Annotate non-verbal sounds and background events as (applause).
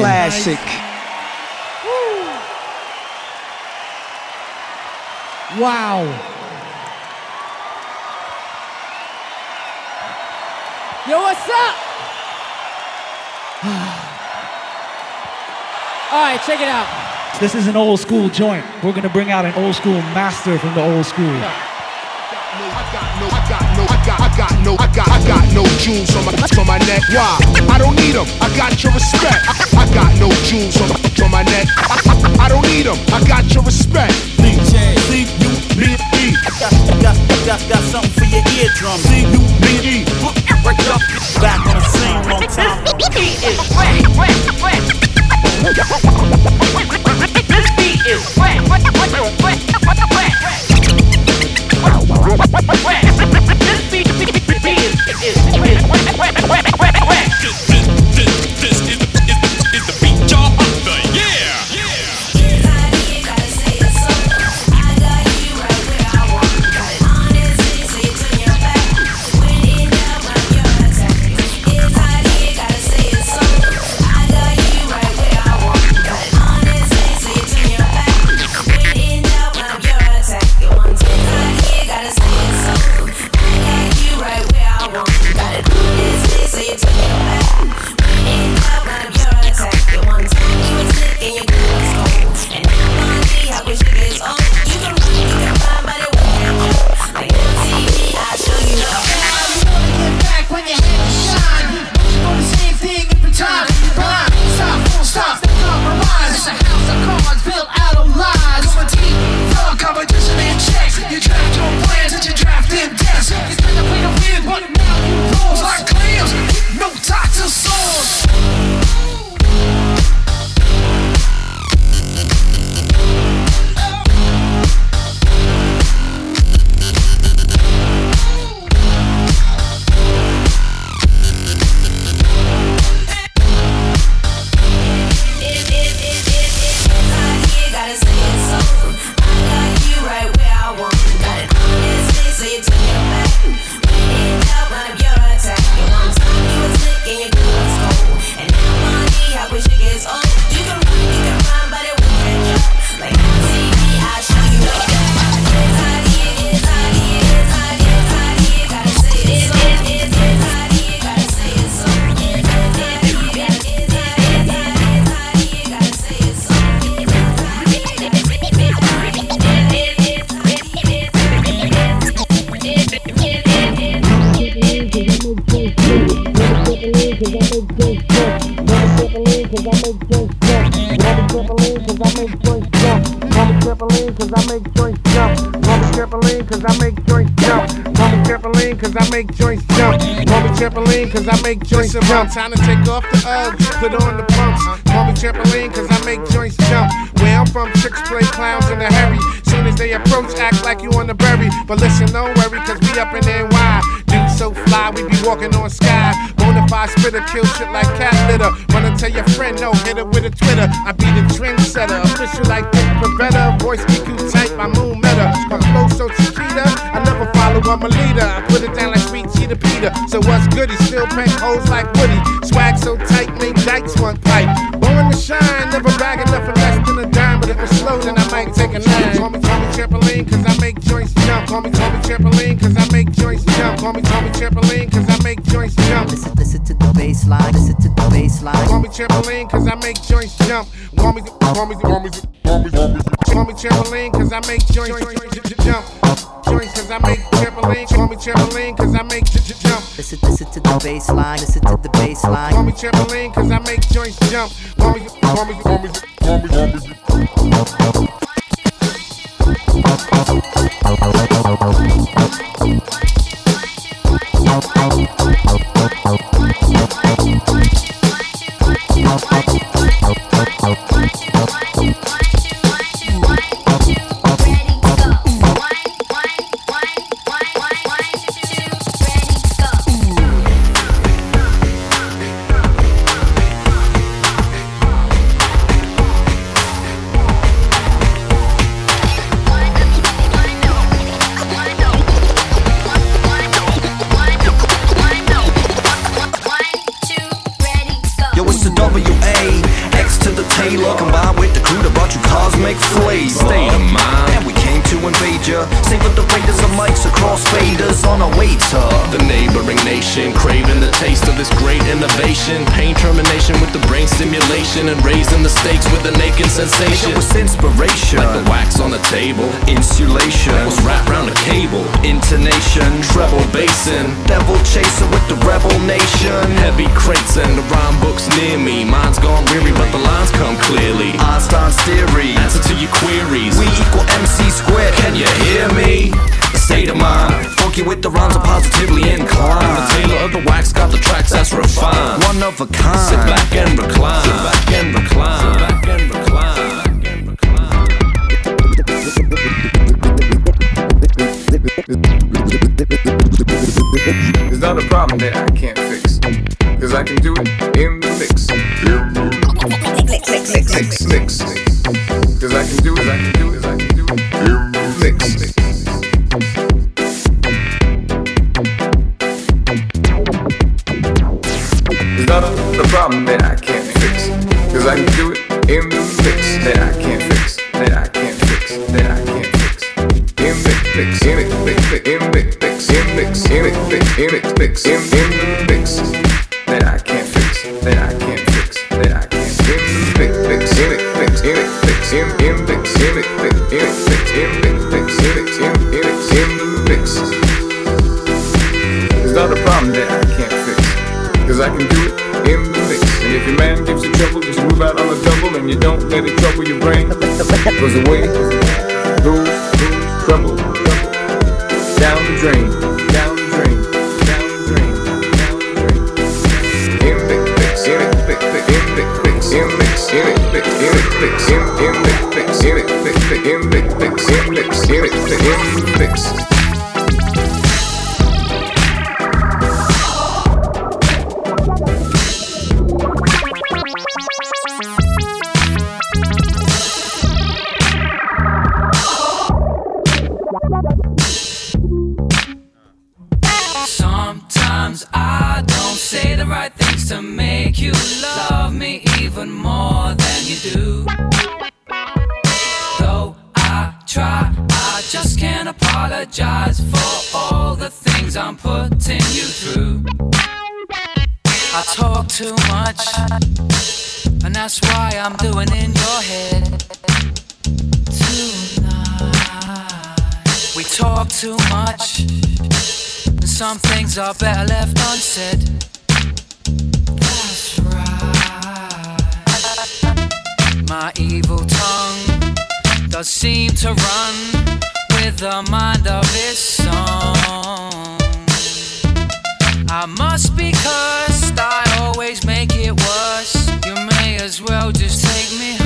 classic. Wow. Yo, what's up? (sighs) All right, check it out. This is an old school joint. We're gonna bring out an old school master from the old school. I got no, I got, I got no, I got, I got no jewels on my, on my neck. Why? I don't need them. I got your respect. I, got no jewels on my, on my neck. I, don't need them. I got your respect. DJ. Got, got, got, got something for your eardrum. C U B E. Break up, back on the scene, long time. Beat is wet, wet, wet. This beat is wet, wet, wet. Trampoline cause I make joints jump. Call me trampoline 'cause I make joints jump. Call me trampoline 'cause I make joints jump. Call me trampoline 'cause I make joints jump. Time to take off the Uggs, put on the pumps. Call me trampoline cause I make joints jump. Where I'm from, chicks play clowns in a hurry. Soon as they approach, act like you on the berry. But listen, don't worry cause we up in NY. Dude so fly, we be walking on sky. Bonafide spitter, kill shit like cat litter. Wanna tell your friend, no, hit it with a Twitter. I be the trendsetter, official like Dick Bavetta. Voice EQ tight, my moon meta. My flow so Chiquita, I never follow, I'm a leader. I put it down like sweet Cheetah Peter. So what's good? He still paint hoes like Woody. Swag so tight, make dikes one pipe. Born to shine, never bag enough for less than a dime. But if it's slow, then I might take a nine. Trampoline, cause I make joints jump. Call me, call me trampoline, cause I make joints jump. Call me, call me trampoline, cause I make joints jump. Listen, listen to the bass line, listen to the bass line. Call me trampoline, cause I make joints jump. Call me, call me, call me, call me, call me, call me trampoline, cause I make joints jump. Joints, cause I make trampoline. Call me trampoline, cause I make jump. Listen, listen to the bass line, listen to the bass line. Call me trampoline, cause I make joints jump. Call me, call me, call me, call me, call me. Yo, make slaves. State of mind, and we came to invade ya. Savor the rape crossfaders on a waiter. The neighboring nation craving the taste of this great innovation. Pain termination with the brain stimulation and raising the stakes with the naked sensation. It was inspiration, like the wax on the table. Insulation was wrapped around the cable. Intonation, treble basin, devil chaser with the rebel nation. Heavy crates and the rhyme books near me. Mine's gone weary, but the lines come clearly. Einstein's theory, answer to your queries. We equal MC squared. Can you hear me? The state of my mind. Funky with the rhymes are positively inclined. The tailor of the wax got the tracks that's refined. One of a kind. Sit back and recline. Sit back and recline. Sit back and recline. It's not a problem that I can't fix. Cause I can do it in the mix. Mix, mix, mix. Cause I can do it, I can do it, problem that I can't fix. Cause I can do it in the mix. That I can't fix. That I can't fix. That I can't fix. In mix, mix, in it, mix, in mix, mix, in mix, in it, mix, in it, mix, in the mix. That I can't fix. That I can't fix. That I can't in mix, mix, in it, mix, in it, mix, in in mix, in it, mix, in it, mix, in mix, mix, in it, in in it, in the mix. It's not a problem that I can't fix. Cause I can do it in the mix. And if your man gives you trouble, just move out on the double and you don't let it trouble your brain. Cause away goes trouble. Down the drain, down the the down the. In mix, in it, mix, mix, in mix, mix, in in it, mix, in it, mix, in in mix, in in in in in try, I just can't apologize for all the things I'm putting you through. I talk too much, and that's why I'm doing in your head tonight. We talk too much. And some things are better left unsaid. That's right. My evil tongue does seem to run with the mind of this song. I must be cursed, I always make it worse. You may as well just take me